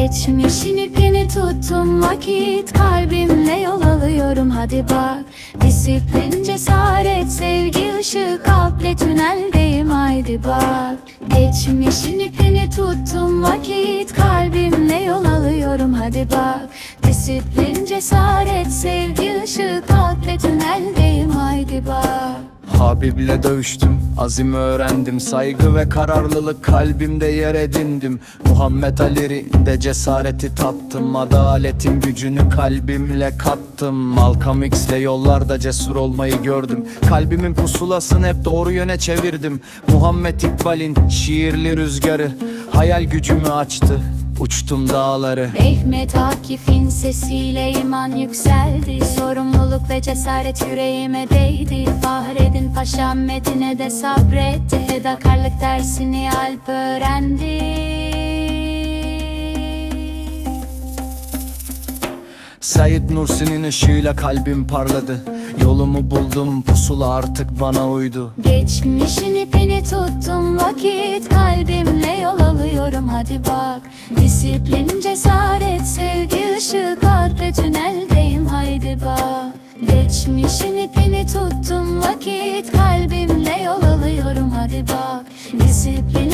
Geçmişin ipini tuttum vakit Kalbimle yol alıyorum. Hadi bak Disiplin, cesaret, sevgi, ışık Kalple tüneldeyim. Haydi bak. Geçmişin ipini tuttum vakit Kalbimle yol alıyorum. Hadi bak Disiplin, cesaret, sevgi, ışık Habib'le dövüştüm, azim öğrendim. Saygı ve kararlılık kalbimde yer edindim. Muhammed Ali'de cesareti tattım Adaletin gücünü kalbimle kattım Malcolm X'le yollarda cesur olmayı gördüm. Kalbimin pusulasını hep doğru yöne çevirdim. Muhammed İkbal'in şiirli rüzgarı Hayal gücümü açtı, uçtum dağları. Mehmet Akif'in sesiyle iman yükseldi. Sorumluluk ve cesaret yüreğime değdi. Fahredin Paşa Medine'de sabretti. Fedakarlık dersini Alp öğrendi. Said Nursi'nin ışığıyla kalbim parladı. Yolumu buldum pusula artık bana uydu. Geçmişin ipini tuttum vakit Kalbimle alıyorum hadi bak. Disiplin, cesaret, sevgi, ışık Kalple tüneldeyim. Haydi bak. Geçmişin ipini tuttum vakit Kalbimle yol alıyorum. Hadi bak. Disiplin,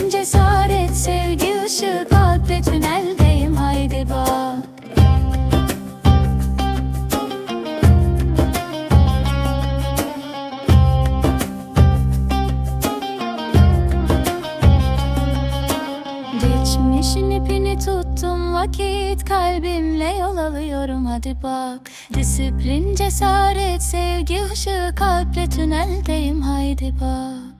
Geçmişin ipini tuttum vakit Kalbimle yol alıyorum. Hadi bak Disiplin, cesaret, sevgi, ışık Kalple tüneldeyim. Haydi bak